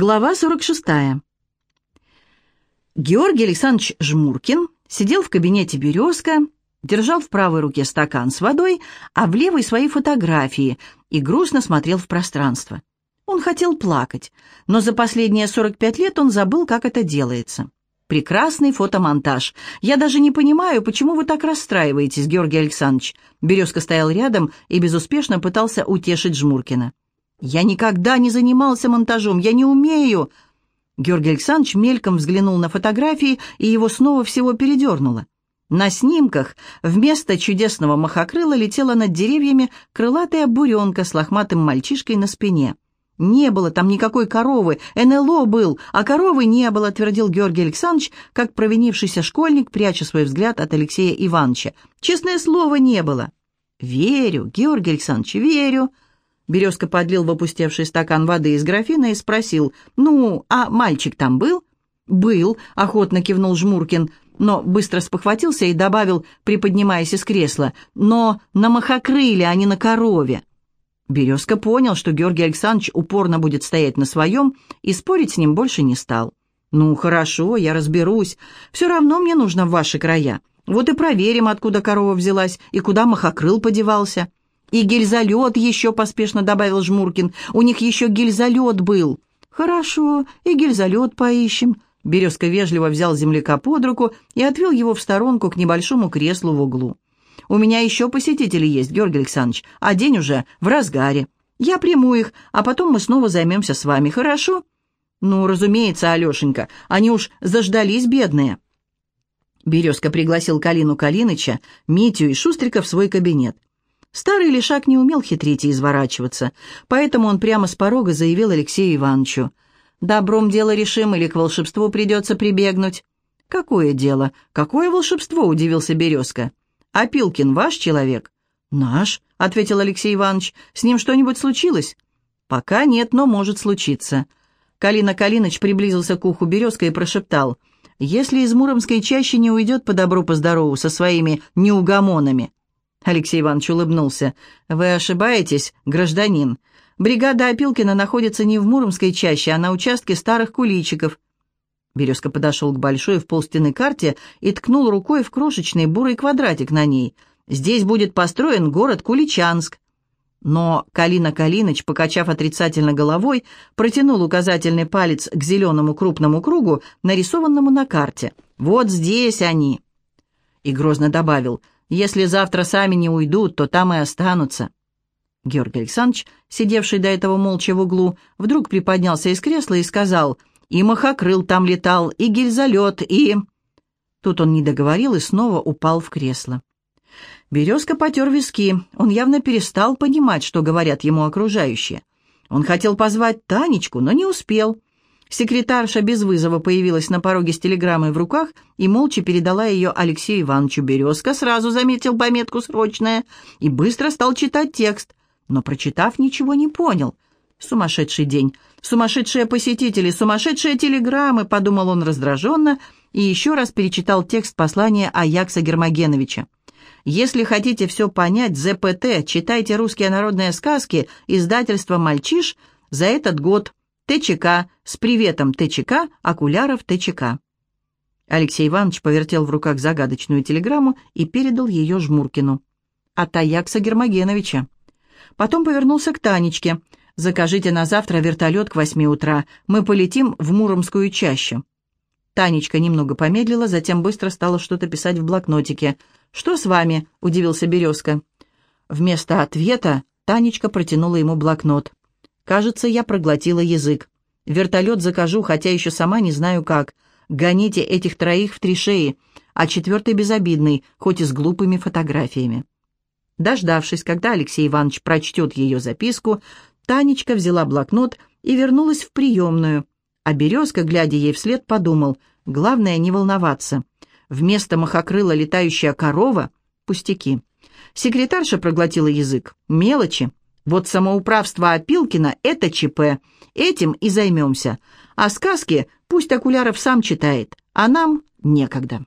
Глава 46. Георгий Александрович Жмуркин сидел в кабинете «Березка», держал в правой руке стакан с водой, а в левой свои фотографии и грустно смотрел в пространство. Он хотел плакать, но за последние 45 лет он забыл, как это делается. Прекрасный фотомонтаж. Я даже не понимаю, почему вы так расстраиваетесь, Георгий Александрович. Березка стоял рядом и безуспешно пытался утешить Жмуркина. «Я никогда не занимался монтажом, я не умею!» Георгий Александрович мельком взглянул на фотографии, и его снова всего передернуло. На снимках вместо чудесного махокрыла летела над деревьями крылатая буренка с лохматым мальчишкой на спине. «Не было там никакой коровы, НЛО был, а коровы не было», твердил Георгий Александрович, как провинившийся школьник, пряча свой взгляд от Алексея Ивановича. «Честное слово, не было». «Верю, Георгий Александрович, верю», Березка подлил в опустевший стакан воды из графина и спросил, «Ну, а мальчик там был?» «Был», — охотно кивнул Жмуркин, но быстро спохватился и добавил, приподнимаясь из кресла, «но на махокрыле, а не на корове». Березка понял, что Георгий Александрович упорно будет стоять на своем, и спорить с ним больше не стал. «Ну, хорошо, я разберусь. Все равно мне нужно в ваши края. Вот и проверим, откуда корова взялась и куда махокрыл подевался». «И гильзолет еще», — поспешно добавил Жмуркин. «У них еще гильзолет был». «Хорошо, и гильзолет поищем». Березка вежливо взял земляка под руку и отвел его в сторонку к небольшому креслу в углу. «У меня еще посетители есть, Георгий Александрович, а день уже в разгаре. Я приму их, а потом мы снова займемся с вами, хорошо?» «Ну, разумеется, Алешенька, они уж заждались, бедные». Березка пригласил Калину Калиныча, Митю и Шустрика в свой кабинет. Старый лишак не умел хитрить и изворачиваться, поэтому он прямо с порога заявил Алексею Ивановичу. «Добром дело решим или к волшебству придется прибегнуть?» «Какое дело? Какое волшебство?» — удивился Березка. «А Пилкин ваш человек?» «Наш», — ответил Алексей Иванович. «С ним что-нибудь случилось?» «Пока нет, но может случиться». Калина Калиныч приблизился к уху Березка и прошептал. «Если из Муромской чащи не уйдет по добру, по здорову со своими неугомонами, Алексей Иванович улыбнулся. «Вы ошибаетесь, гражданин. Бригада Опилкина находится не в Муромской чаще, а на участке старых куличиков». Березка подошел к большой в полстены карте и ткнул рукой в крошечный бурый квадратик на ней. «Здесь будет построен город Куличанск». Но Калина Калиныч, покачав отрицательно головой, протянул указательный палец к зеленому крупному кругу, нарисованному на карте. «Вот здесь они!» И грозно добавил – если завтра сами не уйдут, то там и останутся». Георгий Александрович, сидевший до этого молча в углу, вдруг приподнялся из кресла и сказал, «И махокрыл там летал, и гильзолет, и...» Тут он не договорил и снова упал в кресло. Березка потер виски. Он явно перестал понимать, что говорят ему окружающие. Он хотел позвать Танечку, но не успел. Секретарша без вызова появилась на пороге с телеграммой в руках и молча передала ее Алексею Ивановичу Березко, сразу заметил пометку «срочная» и быстро стал читать текст, но, прочитав, ничего не понял. «Сумасшедший день! Сумасшедшие посетители! Сумасшедшие телеграммы!» — подумал он раздраженно и еще раз перечитал текст послания Аякса Гермогеновича. «Если хотите все понять, ЗПТ, читайте русские народные сказки, издательство «Мальчиш» за этот год» ТЧК, с приветом ТЧК, окуляров ТЧК. Алексей Иванович повертел в руках загадочную телеграмму и передал ее Жмуркину. От Аякса Гермогеновича. Потом повернулся к Танечке. «Закажите на завтра вертолет к восьми утра. Мы полетим в Муромскую чащу». Танечка немного помедлила, затем быстро стала что-то писать в блокнотике. «Что с вами?» — удивился Березка. Вместо ответа Танечка протянула ему блокнот. Кажется, я проглотила язык. Вертолет закажу, хотя еще сама не знаю как. Гоните этих троих в три шеи, а четвертый безобидный, хоть и с глупыми фотографиями. Дождавшись, когда Алексей Иванович прочтет ее записку, Танечка взяла блокнот и вернулась в приемную. А Березка, глядя ей вслед, подумал, главное не волноваться. Вместо махокрыла летающая корова — пустяки. Секретарша проглотила язык. Мелочи. Вот самоуправство Опилкина — это ЧП. Этим и займемся. А сказки пусть Окуляров сам читает, а нам некогда.